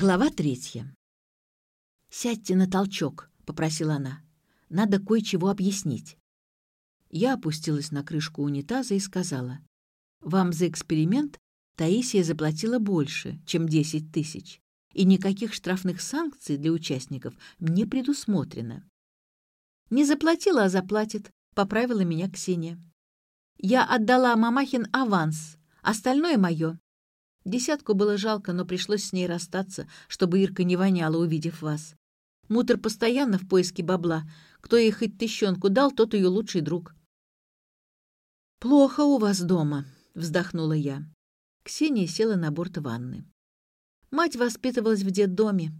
Глава третья. «Сядьте на толчок», — попросила она. «Надо кое-чего объяснить». Я опустилась на крышку унитаза и сказала. «Вам за эксперимент Таисия заплатила больше, чем 10 тысяч, и никаких штрафных санкций для участников не предусмотрено». «Не заплатила, а заплатит», — поправила меня Ксения. «Я отдала Мамахин аванс, остальное мое. Десятку было жалко, но пришлось с ней расстаться, чтобы Ирка не воняла, увидев вас. Мутер постоянно в поиске бабла. Кто ей хоть тыщенку дал, тот ее лучший друг. «Плохо у вас дома», — вздохнула я. Ксения села на борт ванны. Мать воспитывалась в детдоме.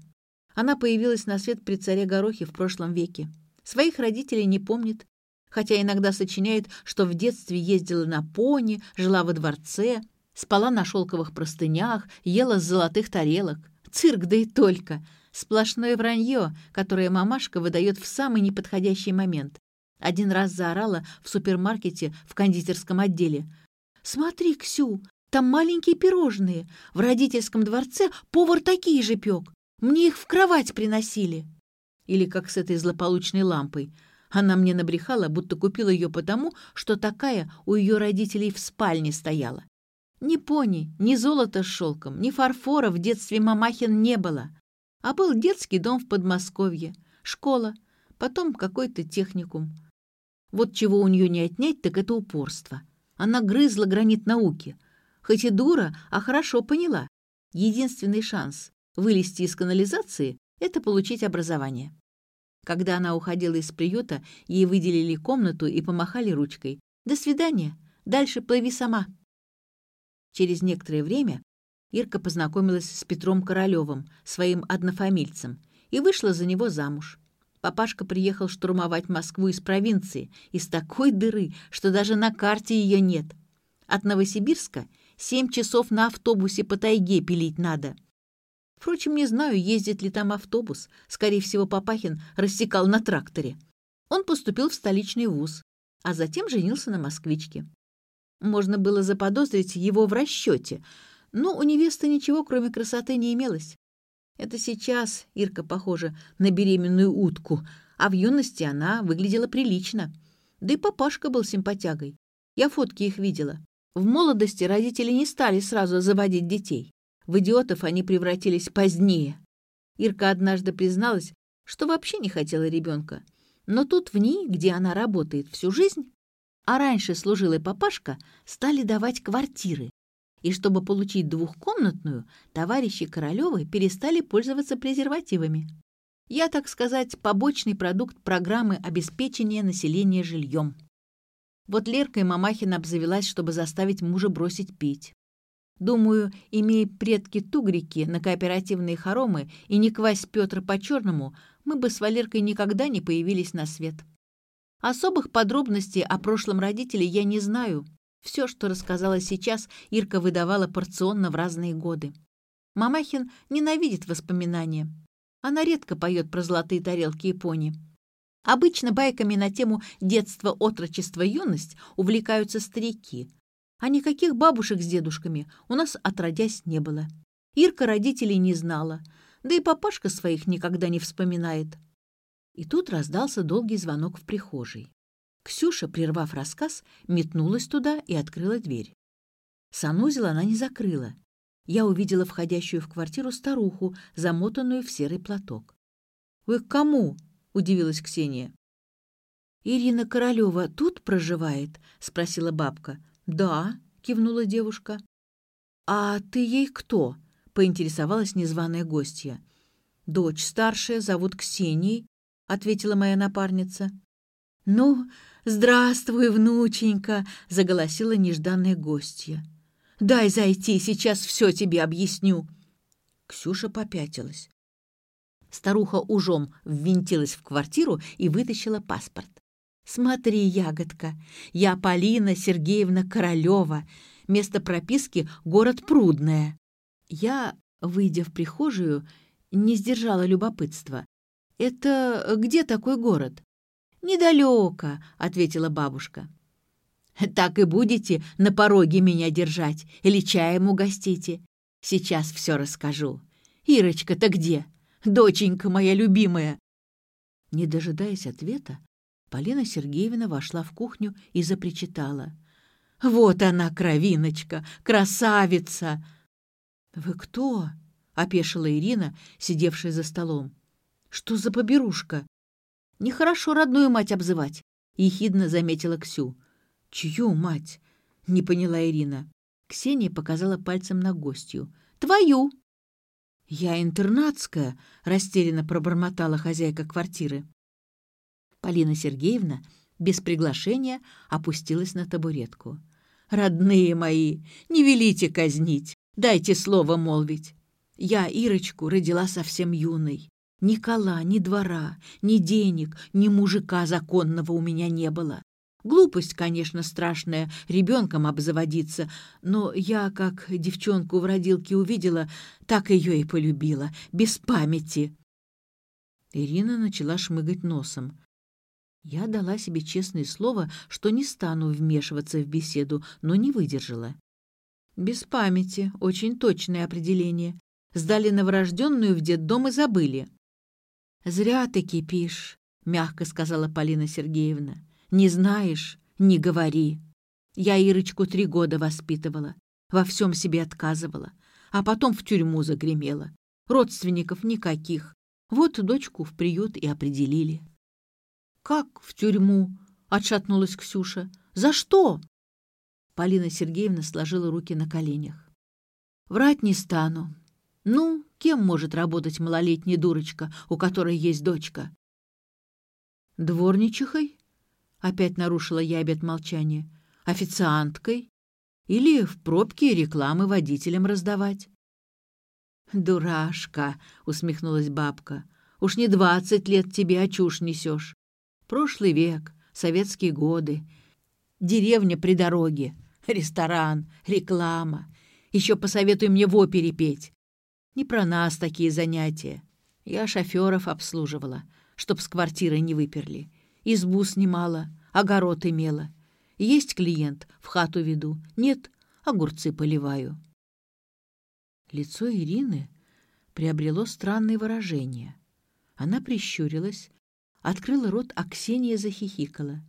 Она появилась на свет при царе Горохе в прошлом веке. Своих родителей не помнит, хотя иногда сочиняет, что в детстве ездила на пони, жила во дворце, Спала на шелковых простынях, ела с золотых тарелок. Цирк, да и только. Сплошное вранье, которое мамашка выдает в самый неподходящий момент. Один раз заорала в супермаркете в кондитерском отделе. «Смотри, Ксю, там маленькие пирожные. В родительском дворце повар такие же пек. Мне их в кровать приносили». Или как с этой злополучной лампой. Она мне набрехала, будто купила ее потому, что такая у ее родителей в спальне стояла. Ни пони, ни золота с шелком, ни фарфора в детстве Мамахин не было. А был детский дом в Подмосковье, школа, потом какой-то техникум. Вот чего у нее не отнять, так это упорство. Она грызла гранит науки. Хоть и дура, а хорошо поняла. Единственный шанс вылезти из канализации — это получить образование. Когда она уходила из приюта, ей выделили комнату и помахали ручкой. «До свидания. Дальше плыви сама». Через некоторое время Ирка познакомилась с Петром Королевым, своим однофамильцем, и вышла за него замуж. Папашка приехал штурмовать Москву из провинции, из такой дыры, что даже на карте ее нет. От Новосибирска семь часов на автобусе по тайге пилить надо. Впрочем, не знаю, ездит ли там автобус. Скорее всего, Папахин рассекал на тракторе. Он поступил в столичный вуз, а затем женился на москвичке. Можно было заподозрить его в расчете, но у невесты ничего, кроме красоты, не имелось. Это сейчас Ирка похожа на беременную утку, а в юности она выглядела прилично. Да и папашка был симпатягой. Я фотки их видела. В молодости родители не стали сразу заводить детей. В идиотов они превратились позднее. Ирка однажды призналась, что вообще не хотела ребенка. Но тут в ней, где она работает всю жизнь, а раньше служил и папашка, стали давать квартиры. И чтобы получить двухкомнатную, товарищи Королёвы перестали пользоваться презервативами. Я, так сказать, побочный продукт программы обеспечения населения жильем. Вот Лерка и Мамахина обзавелась, чтобы заставить мужа бросить пить. Думаю, имея предки тугрики на кооперативные хоромы и не квась Петра по-черному, мы бы с Валеркой никогда не появились на свет. Особых подробностей о прошлом родителе я не знаю. Все, что рассказала сейчас, Ирка выдавала порционно в разные годы. Мамахин ненавидит воспоминания. Она редко поет про золотые тарелки Японии. Обычно байками на тему детства, отрочества, юность увлекаются старики. А никаких бабушек с дедушками у нас отродясь не было. Ирка родителей не знала, да и папашка своих никогда не вспоминает. И тут раздался долгий звонок в прихожей. Ксюша, прервав рассказ, метнулась туда и открыла дверь. Санузел она не закрыла. Я увидела входящую в квартиру старуху, замотанную в серый платок. «Вы к кому?» — удивилась Ксения. «Ирина Королева тут проживает?» — спросила бабка. «Да», — кивнула девушка. «А ты ей кто?» — поинтересовалась незваная гостья. «Дочь старшая, зовут Ксенией, ответила моя напарница. «Ну, здравствуй, внученька!» — заголосила нежданная гостья. «Дай зайти, сейчас все тебе объясню!» Ксюша попятилась. Старуха ужом ввинтилась в квартиру и вытащила паспорт. «Смотри, ягодка, я Полина Сергеевна Королева. Место прописки — город Прудное». Я, выйдя в прихожую, не сдержала любопытства. «Это где такой город?» «Недалеко», — ответила бабушка. «Так и будете на пороге меня держать или чаем угостите? Сейчас все расскажу. Ирочка-то где? Доченька моя любимая!» Не дожидаясь ответа, Полина Сергеевна вошла в кухню и запричитала. «Вот она, кровиночка, красавица!» «Вы кто?» — опешила Ирина, сидевшая за столом. «Что за поберушка?» «Нехорошо родную мать обзывать», — ехидно заметила Ксю. «Чью мать?» — не поняла Ирина. Ксения показала пальцем на гостью. «Твою!» «Я интернатская», — растерянно пробормотала хозяйка квартиры. Полина Сергеевна без приглашения опустилась на табуретку. «Родные мои, не велите казнить, дайте слово молвить. Я Ирочку родила совсем юной. Ни кола, ни двора, ни денег, ни мужика законного у меня не было. Глупость, конечно, страшная, ребенком обзаводиться, но я, как девчонку в родилке увидела, так ее и полюбила, без памяти. Ирина начала шмыгать носом. Я дала себе честное слово, что не стану вмешиваться в беседу, но не выдержала. Без памяти, очень точное определение. Сдали новорожденную в детдом и забыли. «Зря ты кипишь», — мягко сказала Полина Сергеевна. «Не знаешь — не говори. Я Ирочку три года воспитывала, во всем себе отказывала, а потом в тюрьму загремела. Родственников никаких. Вот дочку в приют и определили». «Как в тюрьму?» — отшатнулась Ксюша. «За что?» Полина Сергеевна сложила руки на коленях. «Врать не стану. Ну, кем может работать малолетняя дурочка, у которой есть дочка? Дворничихой? Опять нарушила я обет молчания. Официанткой? Или в пробке рекламы водителям раздавать? «Дурашка!» — усмехнулась бабка. «Уж не двадцать лет тебе, а чушь несешь. Прошлый век, советские годы, деревня при дороге, ресторан, реклама. Еще посоветуй мне в опере петь. Не про нас такие занятия. Я шоферов обслуживала, чтоб с квартиры не выперли. Избу снимала, огород имела. Есть клиент, в хату веду. Нет, огурцы поливаю. Лицо Ирины приобрело странное выражение. Она прищурилась, открыла рот, а Ксения захихикала.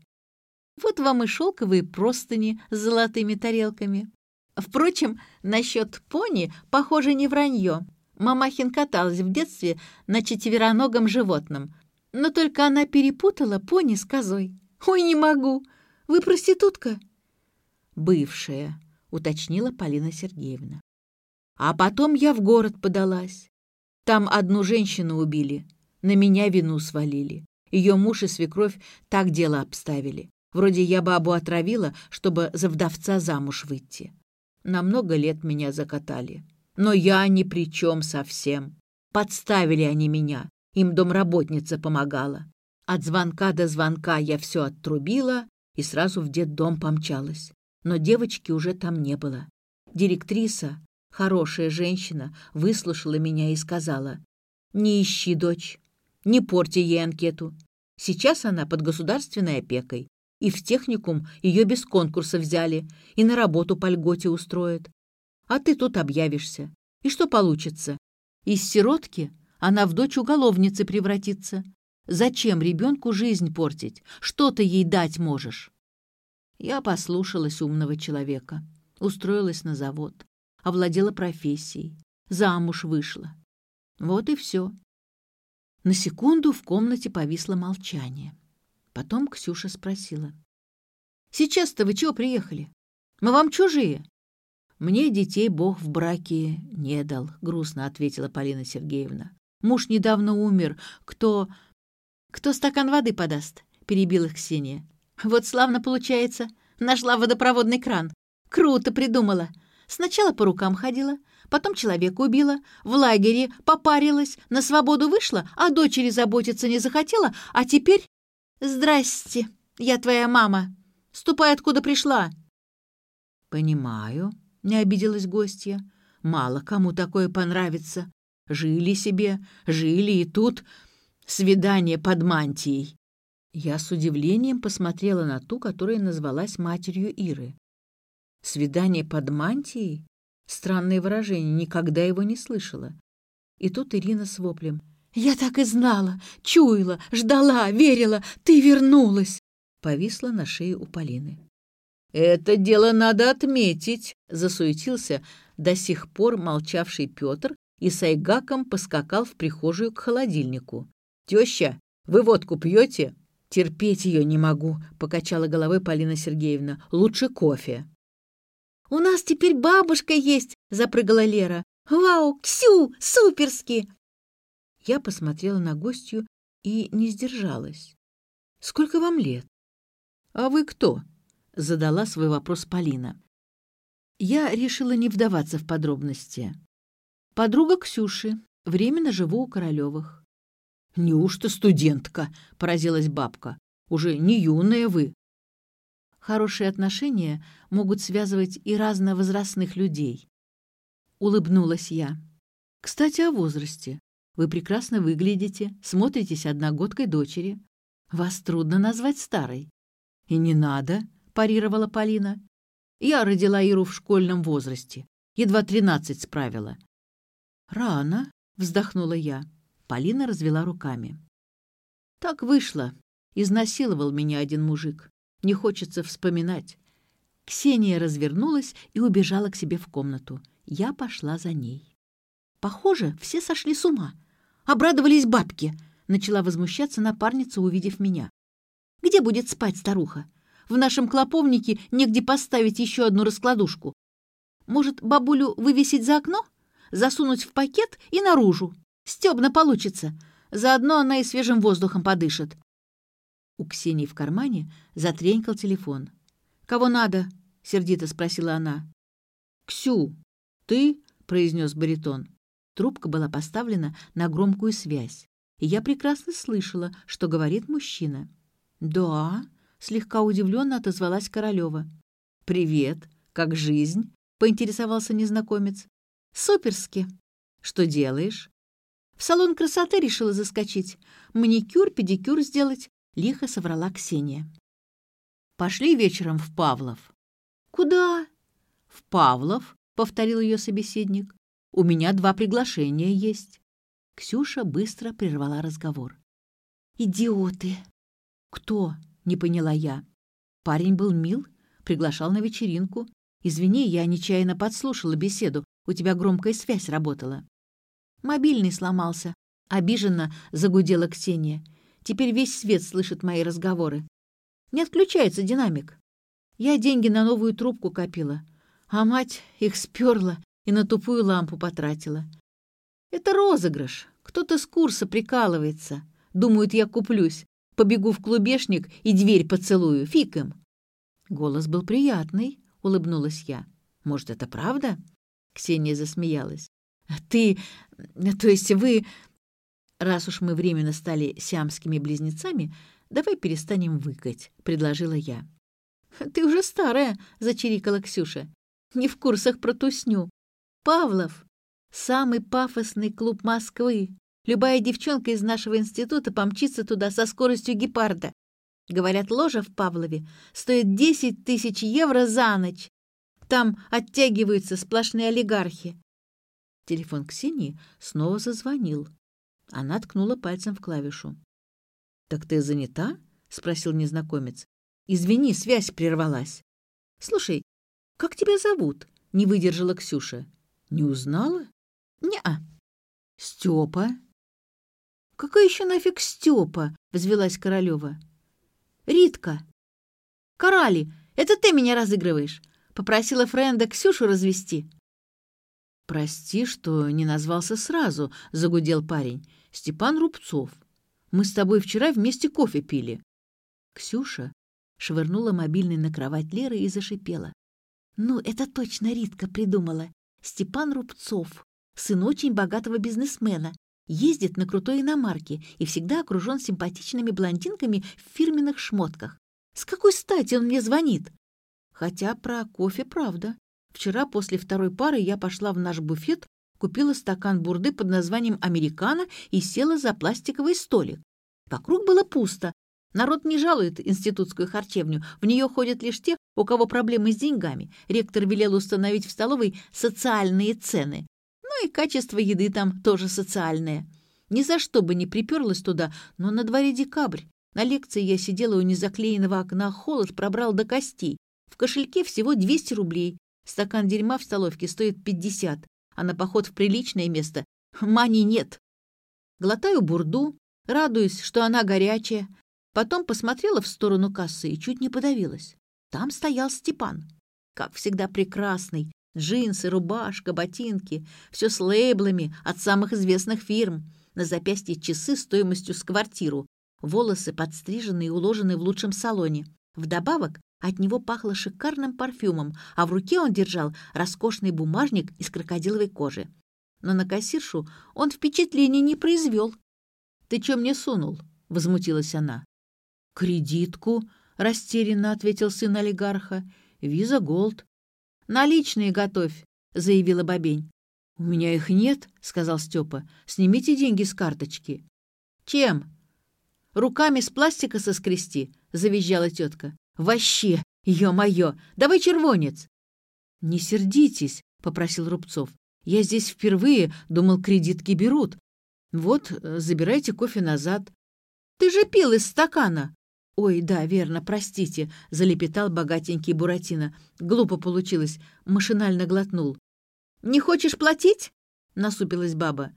«Вот вам и шелковые простыни с золотыми тарелками. Впрочем, насчет пони, похоже, не вранье. Мамахин каталась в детстве на четвероногом животном, но только она перепутала пони с козой. «Ой, не могу! Вы проститутка?» «Бывшая», — уточнила Полина Сергеевна. «А потом я в город подалась. Там одну женщину убили, на меня вину свалили. Ее муж и свекровь так дело обставили. Вроде я бабу отравила, чтобы за вдовца замуж выйти. На много лет меня закатали. Но я ни при чем совсем. Подставили они меня. Им домработница помогала. От звонка до звонка я все оттрубила и сразу в детдом помчалась. Но девочки уже там не было. Директриса, хорошая женщина, выслушала меня и сказала, «Не ищи дочь, не порти ей анкету. Сейчас она под государственной опекой и в техникум ее без конкурса взяли, и на работу по льготе устроят. А ты тут объявишься. И что получится? Из сиротки она в дочь уголовницы превратится. Зачем ребенку жизнь портить? Что ты ей дать можешь? Я послушалась умного человека, устроилась на завод, овладела профессией, замуж вышла. Вот и все. На секунду в комнате повисло молчание. Потом Ксюша спросила. «Сейчас-то вы чего приехали? Мы вам чужие?» «Мне детей Бог в браке не дал», — грустно ответила Полина Сергеевна. «Муж недавно умер. Кто...» «Кто стакан воды подаст?» — перебила Ксения. «Вот славно получается. Нашла водопроводный кран. Круто придумала. Сначала по рукам ходила, потом человека убила, в лагере попарилась, на свободу вышла, а дочери заботиться не захотела, а теперь «Здрасте, я твоя мама. Ступай, откуда пришла». «Понимаю», — не обиделась гостья. «Мало кому такое понравится. Жили себе, жили и тут свидание под мантией». Я с удивлением посмотрела на ту, которая назвалась матерью Иры. «Свидание под мантией?» Странное выражение, никогда его не слышала. И тут Ирина с воплем. «Я так и знала, чуяла, ждала, верила, ты вернулась!» Повисла на шее у Полины. «Это дело надо отметить!» — засуетился до сих пор молчавший Петр и с айгаком поскакал в прихожую к холодильнику. «Теща, вы водку пьете?» «Терпеть ее не могу», — покачала головой Полина Сергеевна. «Лучше кофе». «У нас теперь бабушка есть!» — запрыгала Лера. «Вау, Ксю, суперски!» Я посмотрела на гостью и не сдержалась. «Сколько вам лет?» «А вы кто?» — задала свой вопрос Полина. Я решила не вдаваться в подробности. Подруга Ксюши. Временно живу у Королевых. «Неужто студентка?» — поразилась бабка. «Уже не юная вы». Хорошие отношения могут связывать и разновозрастных людей. Улыбнулась я. «Кстати, о возрасте. Вы прекрасно выглядите, смотритесь одногодкой дочери. Вас трудно назвать старой». «И не надо», — парировала Полина. «Я родила Иру в школьном возрасте. Едва тринадцать справила». «Рано», — вздохнула я. Полина развела руками. «Так вышло. Изнасиловал меня один мужик. Не хочется вспоминать». Ксения развернулась и убежала к себе в комнату. Я пошла за ней. «Похоже, все сошли с ума. Обрадовались бабки», — начала возмущаться напарница, увидев меня. «Где будет спать старуха? В нашем клоповнике негде поставить еще одну раскладушку. Может, бабулю вывесить за окно? Засунуть в пакет и наружу? Стебно получится. Заодно она и свежим воздухом подышит». У Ксении в кармане затренькал телефон. «Кого надо?» — сердито спросила она. «Ксю, ты?» — произнес баритон. Трубка была поставлена на громкую связь, и я прекрасно слышала, что говорит мужчина. «Да?» — слегка удивленно отозвалась Королева. «Привет! Как жизнь?» — поинтересовался незнакомец. «Суперски! Что делаешь?» «В салон красоты решила заскочить. Маникюр, педикюр сделать», — лихо соврала Ксения. «Пошли вечером в Павлов». «Куда?» «В Павлов», — повторил ее собеседник. «У меня два приглашения есть». Ксюша быстро прервала разговор. «Идиоты!» «Кто?» — не поняла я. Парень был мил, приглашал на вечеринку. Извини, я нечаянно подслушала беседу, у тебя громкая связь работала. Мобильный сломался. Обиженно загудела Ксения. Теперь весь свет слышит мои разговоры. Не отключается динамик. Я деньги на новую трубку копила, а мать их сперла и на тупую лампу потратила. Это розыгрыш. Кто-то с курса прикалывается. Думают, я куплюсь. Побегу в клубешник и дверь поцелую. Фиг им. Голос был приятный, улыбнулась я. Может, это правда? Ксения засмеялась. Ты, то есть вы... Раз уж мы временно стали сиамскими близнецами, давай перестанем выкать, предложила я. Ты уже старая, зачирикала Ксюша. Не в курсах про тусню. Павлов — самый пафосный клуб Москвы. Любая девчонка из нашего института помчится туда со скоростью гепарда. Говорят, ложа в Павлове стоит 10 тысяч евро за ночь. Там оттягиваются сплошные олигархи. Телефон Ксении снова зазвонил. Она ткнула пальцем в клавишу. «Так ты занята?» — спросил незнакомец. «Извини, связь прервалась». «Слушай, как тебя зовут?» — не выдержала Ксюша. «Не узнала?» «Не-а». «Степа». «Какая еще нафиг Степа?» — взвелась Королева. «Ритка». «Корали, это ты меня разыгрываешь?» — попросила Френда Ксюшу развести. «Прости, что не назвался сразу», — загудел парень. «Степан Рубцов. Мы с тобой вчера вместе кофе пили». Ксюша швырнула мобильный на кровать Леры и зашипела. «Ну, это точно Ритка придумала. Степан Рубцов, сын очень богатого бизнесмена, ездит на крутой иномарке и всегда окружен симпатичными блондинками в фирменных шмотках. С какой стати он мне звонит? Хотя про кофе правда. Вчера после второй пары я пошла в наш буфет, купила стакан бурды под названием «Американо» и села за пластиковый столик. Вокруг было пусто. Народ не жалует институтскую харчевню. В нее ходят лишь те, у кого проблемы с деньгами. Ректор велел установить в столовой социальные цены. Ну и качество еды там тоже социальное. Ни за что бы не приперлась туда, но на дворе декабрь. На лекции я сидела у незаклеенного окна, холод пробрал до костей. В кошельке всего 200 рублей. Стакан дерьма в столовке стоит 50, а на поход в приличное место мани нет. Глотаю бурду, радуюсь, что она горячая. Потом посмотрела в сторону кассы и чуть не подавилась. Там стоял Степан. Как всегда прекрасный. Джинсы, рубашка, ботинки. Все с лейблами от самых известных фирм. На запястье часы стоимостью с квартиру. Волосы подстрижены и уложены в лучшем салоне. Вдобавок от него пахло шикарным парфюмом, а в руке он держал роскошный бумажник из крокодиловой кожи. Но на кассиршу он впечатления не произвел. «Ты чё мне сунул?» — возмутилась она. «Кредитку», — растерянно ответил сын олигарха. «Виза Голд». «Наличные готовь», — заявила Бабень. «У меня их нет», — сказал Степа. «Снимите деньги с карточки». «Чем?» «Руками с пластика соскрести», — завизжала тетка. «Вообще, ё-моё, давай червонец!» «Не сердитесь», — попросил Рубцов. «Я здесь впервые, думал, кредитки берут. Вот, э, забирайте кофе назад». «Ты же пил из стакана!» «Ой, да, верно, простите», — залепетал богатенький Буратино. Глупо получилось, машинально глотнул. «Не хочешь платить?» — насупилась баба.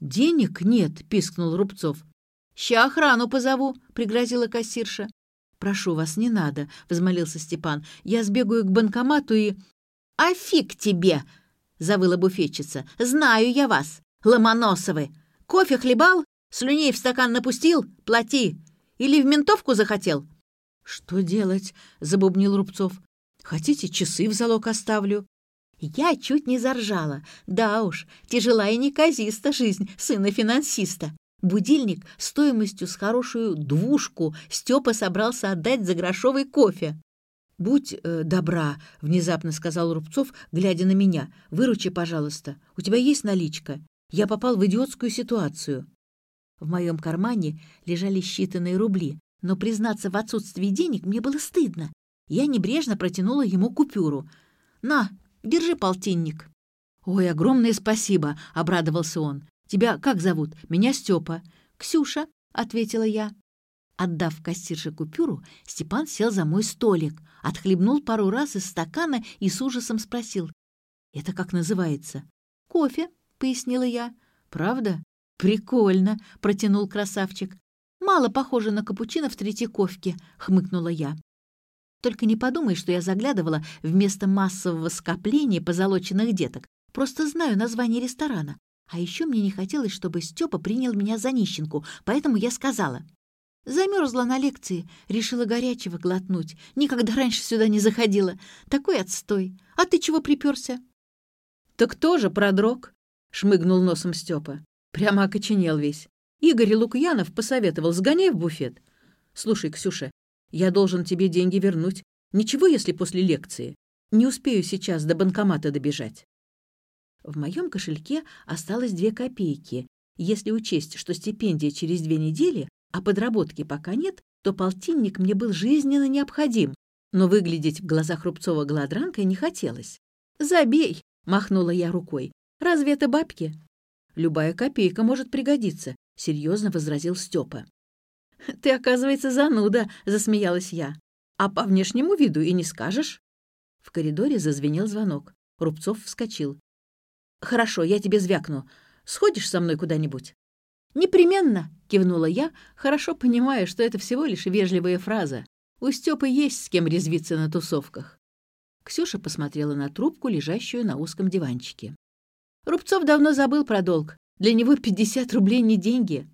«Денег нет», — пискнул Рубцов. «Ща охрану позову», — пригрозила кассирша. «Прошу вас, не надо», — взмолился Степан. «Я сбегаю к банкомату и...» «А фиг тебе!» — завыла буфетчица. «Знаю я вас, Ломоносовы! Кофе хлебал? Слюней в стакан напустил? Плати! Или в ментовку захотел?» «Что делать?» — забубнил Рубцов. «Хотите, часы в залог оставлю?» Я чуть не заржала. Да уж, тяжела и неказиста жизнь сына финансиста. Будильник стоимостью с хорошую двушку Степа собрался отдать за грошовый кофе. «Будь э, добра», — внезапно сказал Рубцов, глядя на меня. «Выручи, пожалуйста. У тебя есть наличка? Я попал в идиотскую ситуацию». В моем кармане лежали считанные рубли, но признаться в отсутствии денег мне было стыдно. Я небрежно протянула ему купюру. «На, держи полтинник». «Ой, огромное спасибо», — обрадовался он. «Тебя как зовут? Меня Степа». «Ксюша», — ответила я. Отдав кассирше купюру, Степан сел за мой столик, отхлебнул пару раз из стакана и с ужасом спросил. «Это как называется?» «Кофе», — пояснила я. «Правда?» «Прикольно», — протянул красавчик. «Мало похоже на капучино в Третьяковке», — хмыкнула я. «Только не подумай, что я заглядывала вместо массового скопления позолоченных деток. Просто знаю название ресторана. А еще мне не хотелось, чтобы Степа принял меня за нищенку, поэтому я сказала. Замерзла на лекции, решила горячего глотнуть. Никогда раньше сюда не заходила. Такой отстой. А ты чего приперся? «Так тоже продрог», — шмыгнул носом Степа. Прямо окоченел весь. Игорь Лукьянов посоветовал, сгоняй в буфет. «Слушай, Ксюша, я должен тебе деньги вернуть. Ничего, если после лекции. Не успею сейчас до банкомата добежать». В моем кошельке осталось две копейки. Если учесть, что стипендия через две недели, а подработки пока нет, то полтинник мне был жизненно необходим, но выглядеть в глазах Рубцова голодранкой не хотелось. «Забей!» — махнула я рукой. «Разве это бабки?» «Любая копейка может пригодиться», — серьезно возразил Степа. «Ты, оказывается, зануда», — засмеялась я. «А по внешнему виду и не скажешь». В коридоре зазвенел звонок. Рубцов вскочил. «Хорошо, я тебе звякну. Сходишь со мной куда-нибудь?» «Непременно!» — кивнула я, хорошо понимая, что это всего лишь вежливая фраза. У Стёпы есть с кем резвиться на тусовках. Ксюша посмотрела на трубку, лежащую на узком диванчике. Рубцов давно забыл про долг. Для него 50 рублей не деньги.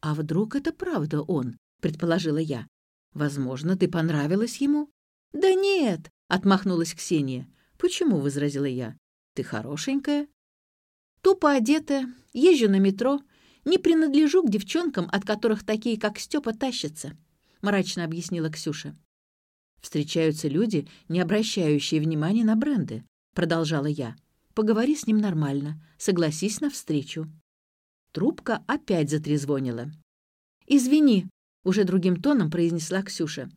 «А вдруг это правда он?» — предположила я. «Возможно, ты понравилась ему?» «Да нет!» — отмахнулась Ксения. «Почему?» — возразила я. Ты хорошенькая?» «Тупо одетая, езжу на метро, не принадлежу к девчонкам, от которых такие, как Степа, тащатся», — мрачно объяснила Ксюша. «Встречаются люди, не обращающие внимания на бренды», — продолжала я. «Поговори с ним нормально, согласись на встречу». Трубка опять затрезвонила. «Извини», — уже другим тоном произнесла Ксюша.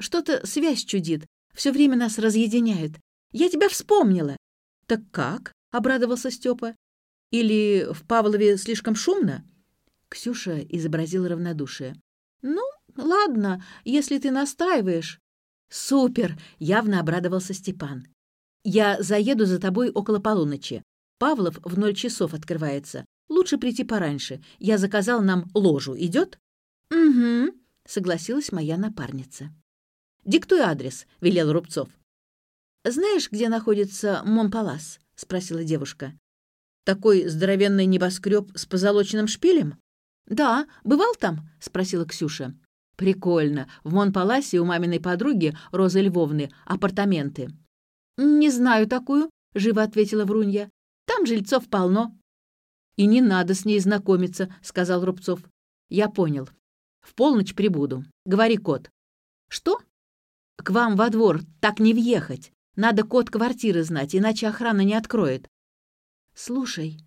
«Что-то связь чудит, все время нас разъединяет. Я тебя вспомнила. «Так как?» — обрадовался Степа. Или в Павлове слишком шумно?» Ксюша изобразила равнодушие. «Ну, ладно, если ты настаиваешь». «Супер!» — явно обрадовался Степан. «Я заеду за тобой около полуночи. Павлов в ноль часов открывается. Лучше прийти пораньше. Я заказал нам ложу. Идет?» «Угу», — согласилась моя напарница. «Диктуй адрес», — велел Рубцов. «Знаешь, где находится Монпалас?» — спросила девушка. «Такой здоровенный небоскреб с позолоченным шпилем?» «Да, бывал там?» — спросила Ксюша. «Прикольно. В Монпаласе у маминой подруги Розы Львовны апартаменты». «Не знаю такую», — живо ответила Врунья. «Там жильцов полно». «И не надо с ней знакомиться», — сказал Рубцов. «Я понял. В полночь прибуду. Говори код». «Что?» «К вам во двор так не въехать. Надо код квартиры знать, иначе охрана не откроет». «Слушай»,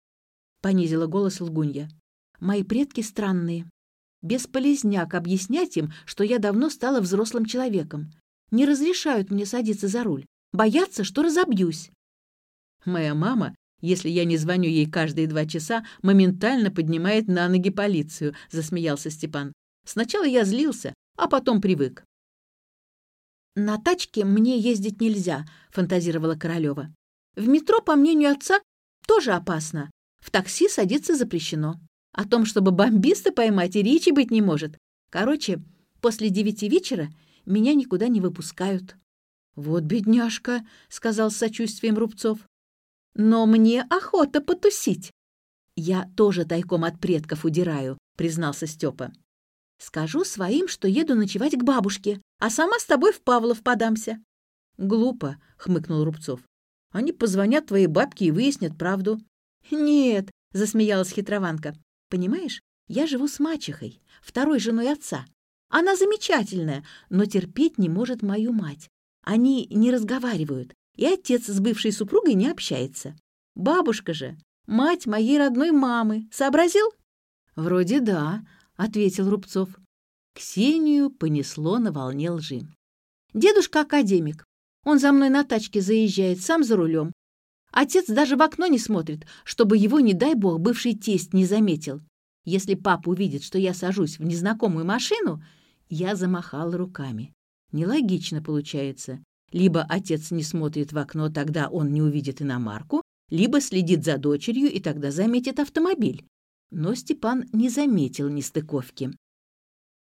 — понизила голос лгунья, — «мои предки странные. Бесполезняк объяснять им, что я давно стала взрослым человеком. Не разрешают мне садиться за руль. Боятся, что разобьюсь». Моя мама если я не звоню ей каждые два часа, моментально поднимает на ноги полицию», — засмеялся Степан. «Сначала я злился, а потом привык». «На тачке мне ездить нельзя», — фантазировала Королева. «В метро, по мнению отца, тоже опасно. В такси садиться запрещено. О том, чтобы бомбиста поймать, и речи быть не может. Короче, после девяти вечера меня никуда не выпускают». «Вот бедняжка», — сказал с сочувствием Рубцов. Но мне охота потусить. Я тоже тайком от предков удираю, признался Степа. Скажу своим, что еду ночевать к бабушке, а сама с тобой в Павлов подамся. Глупо, хмыкнул Рубцов. Они позвонят твоей бабке и выяснят правду. Нет, засмеялась хитрованка. Понимаешь, я живу с мачехой, второй женой отца. Она замечательная, но терпеть не может мою мать. Они не разговаривают, и отец с бывшей супругой не общается. Бабушка же, мать моей родной мамы, сообразил? Вроде да, ответил Рубцов. Ксению понесло на волне лжи. Дедушка академик. Он за мной на тачке заезжает, сам за рулем. Отец даже в окно не смотрит, чтобы его, не дай бог, бывший тесть не заметил. Если папа увидит, что я сажусь в незнакомую машину, я замахал руками. Нелогично получается. Либо отец не смотрит в окно, тогда он не увидит иномарку, либо следит за дочерью и тогда заметит автомобиль. Но Степан не заметил нестыковки.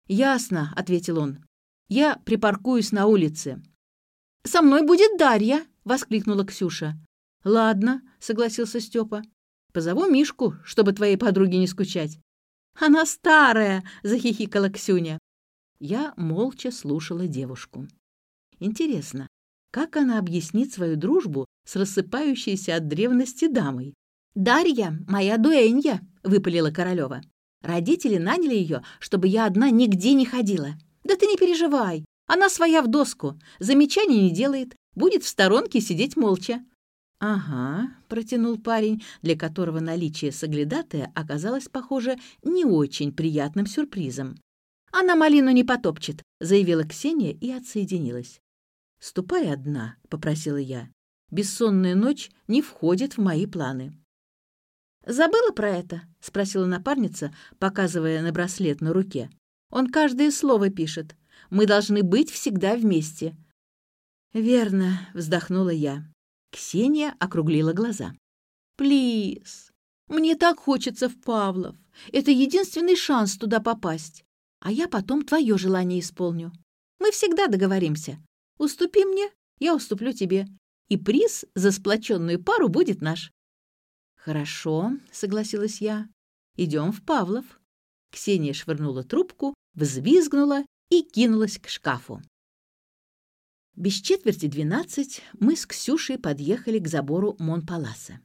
«Ясно», — ответил он. «Я припаркуюсь на улице». «Со мной будет Дарья», — воскликнула Ксюша. «Ладно», — согласился Степа. «Позову Мишку, чтобы твоей подруге не скучать». «Она старая!» — захихикала Ксюня. Я молча слушала девушку. Интересно, как она объяснит свою дружбу с рассыпающейся от древности дамой? «Дарья, моя дуэнья!» — выпалила Королева. «Родители наняли ее, чтобы я одна нигде не ходила. Да ты не переживай, она своя в доску, замечаний не делает, будет в сторонке сидеть молча». «Ага», — протянул парень, для которого наличие соглядатая оказалось, похоже, не очень приятным сюрпризом. «Она малину не потопчет», — заявила Ксения и отсоединилась. «Ступай одна», — попросила я. «Бессонная ночь не входит в мои планы». «Забыла про это?» — спросила напарница, показывая на браслет на руке. «Он каждое слово пишет. Мы должны быть всегда вместе». «Верно», — вздохнула я. Ксения округлила глаза. «Плиз, мне так хочется в Павлов. Это единственный шанс туда попасть. А я потом твое желание исполню. Мы всегда договоримся. Уступи мне, я уступлю тебе. И приз за сплоченную пару будет наш». «Хорошо», — согласилась я. «Идем в Павлов». Ксения швырнула трубку, взвизгнула и кинулась к шкафу. Без четверти двенадцать мы с Ксюшей подъехали к забору Монпаласа.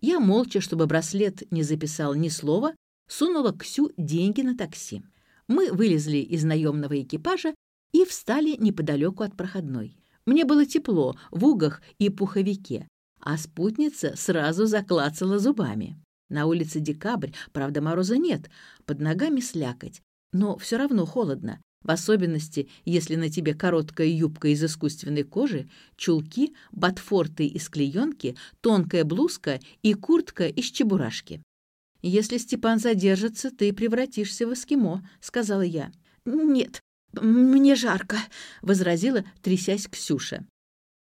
Я молча, чтобы браслет не записал ни слова, сунула Ксю деньги на такси. Мы вылезли из наемного экипажа и встали неподалеку от проходной. Мне было тепло в угах и пуховике, а спутница сразу заклацала зубами. На улице декабрь, правда, мороза нет, под ногами слякоть, но все равно холодно. В особенности, если на тебе короткая юбка из искусственной кожи, чулки, ботфорты из клеенки, тонкая блузка и куртка из чебурашки. «Если Степан задержится, ты превратишься в эскимо», — сказала я. «Нет, мне жарко», — возразила, трясясь Ксюша.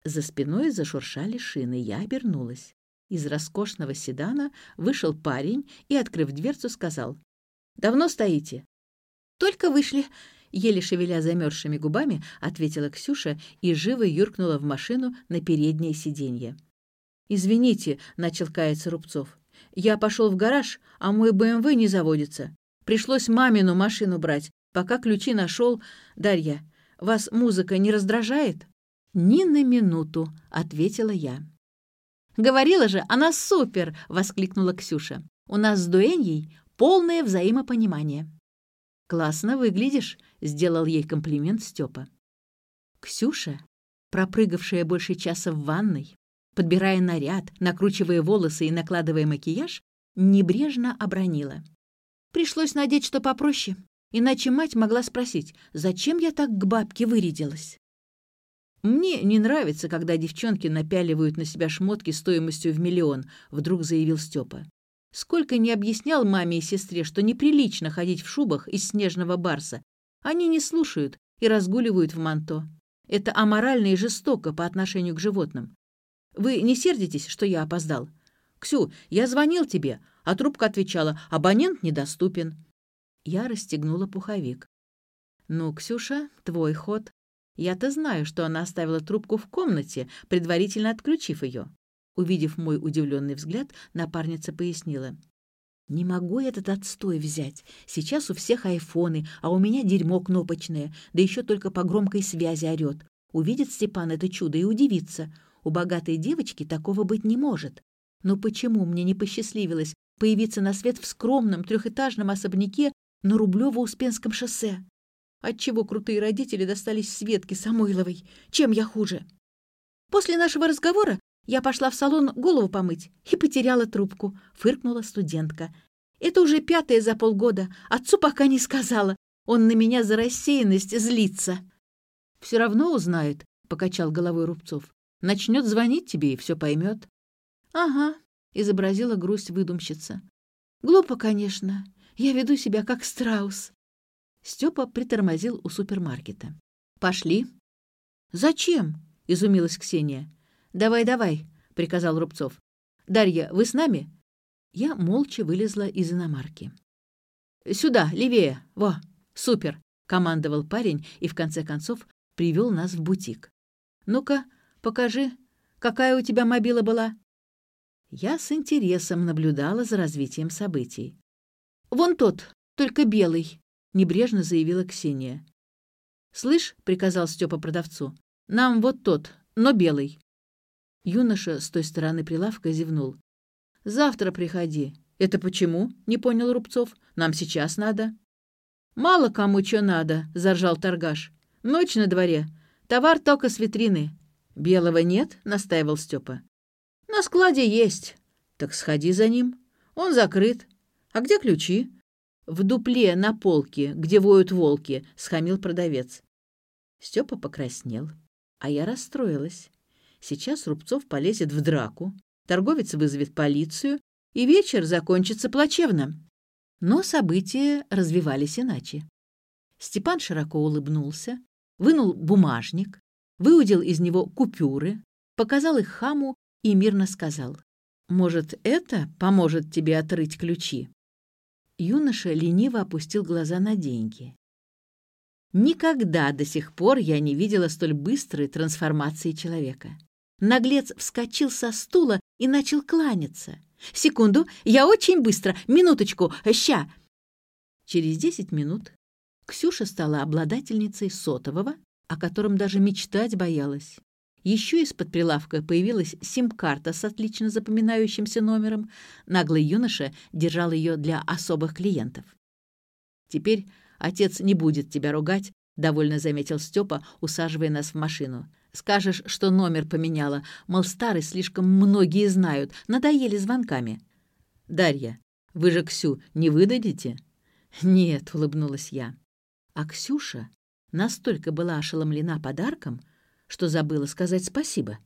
За спиной зашуршали шины, я обернулась. Из роскошного седана вышел парень и, открыв дверцу, сказал. «Давно стоите?» «Только вышли», — еле шевеля замерзшими губами, ответила Ксюша и живо юркнула в машину на переднее сиденье. «Извините», — начал каяться Рубцов. «Я пошел в гараж, а мой БМВ не заводится. Пришлось мамину машину брать, пока ключи нашел. Дарья, вас музыка не раздражает?» «Ни на минуту», — ответила я. «Говорила же, она супер!» — воскликнула Ксюша. «У нас с Дуэньей полное взаимопонимание». «Классно выглядишь», — сделал ей комплимент Степа. Ксюша, пропрыгавшая больше часа в ванной, подбирая наряд, накручивая волосы и накладывая макияж, небрежно обронила. Пришлось надеть что попроще, иначе мать могла спросить, зачем я так к бабке вырядилась. «Мне не нравится, когда девчонки напяливают на себя шмотки стоимостью в миллион», — вдруг заявил Степа. Сколько не объяснял маме и сестре, что неприлично ходить в шубах из снежного барса, они не слушают и разгуливают в манто. Это аморально и жестоко по отношению к животным. Вы не сердитесь, что я опоздал? Ксю, я звонил тебе, а трубка отвечала, абонент недоступен. Я расстегнула пуховик. «Ну, Ксюша, твой ход», я-то знаю, что она оставила трубку в комнате, предварительно отключив ее. Увидев мой удивленный взгляд, напарница пояснила. «Не могу этот отстой взять. Сейчас у всех айфоны, а у меня дерьмо кнопочное, да еще только по громкой связи орет. Увидит Степан это чудо и удивится. У богатой девочки такого быть не может. Но почему мне не посчастливилось появиться на свет в скромном трехэтажном особняке на Рублево-Успенском шоссе? Отчего крутые родители достались Светке Самойловой? Чем я хуже? После нашего разговора я пошла в салон голову помыть и потеряла трубку, фыркнула студентка. Это уже пятое за полгода. Отцу пока не сказала. Он на меня за рассеянность злится. Все равно узнает, покачал головой Рубцов. Начнет звонить тебе и все поймет. Ага, изобразила грусть выдумщица. Глупо, конечно. Я веду себя как страус. Степа притормозил у супермаркета. «Пошли». «Зачем?» — изумилась Ксения. «Давай, давай», — приказал Рубцов. «Дарья, вы с нами?» Я молча вылезла из иномарки. «Сюда, левее! Во! Супер!» — командовал парень и, в конце концов, привел нас в бутик. «Ну-ка, покажи, какая у тебя мобила была?» Я с интересом наблюдала за развитием событий. «Вон тот, только белый», небрежно заявила Ксения. «Слышь», — приказал Степа продавцу, — «нам вот тот, но белый». Юноша с той стороны прилавка зевнул. «Завтра приходи». «Это почему?» — не понял Рубцов. «Нам сейчас надо». «Мало кому что надо», — заржал торгаш. «Ночь на дворе. Товар только с витрины». «Белого нет?» — настаивал Степа. «На складе есть». «Так сходи за ним. Он закрыт. А где ключи?» «В дупле на полке, где воют волки», — схамил продавец. Степа покраснел, а я расстроилась. Сейчас Рубцов полезет в драку, торговец вызовет полицию, и вечер закончится плачевно. Но события развивались иначе. Степан широко улыбнулся, вынул бумажник, выудил из него купюры, показал их хаму и мирно сказал, «Может, это поможет тебе отрыть ключи?» Юноша лениво опустил глаза на деньги. Никогда до сих пор я не видела столь быстрой трансформации человека. Наглец вскочил со стула и начал кланяться. «Секунду, я очень быстро, минуточку, ща!» Через десять минут Ксюша стала обладательницей сотового, о котором даже мечтать боялась. Еще из-под прилавка появилась сим-карта с отлично запоминающимся номером. Наглый юноша держал ее для особых клиентов. «Теперь отец не будет тебя ругать», — довольно заметил Степа, усаживая нас в машину. «Скажешь, что номер поменяла. Мол, старый слишком многие знают. Надоели звонками». «Дарья, вы же Ксю не выдадите?» «Нет», — улыбнулась я. А Ксюша настолько была ошеломлена подарком, что забыла сказать спасибо.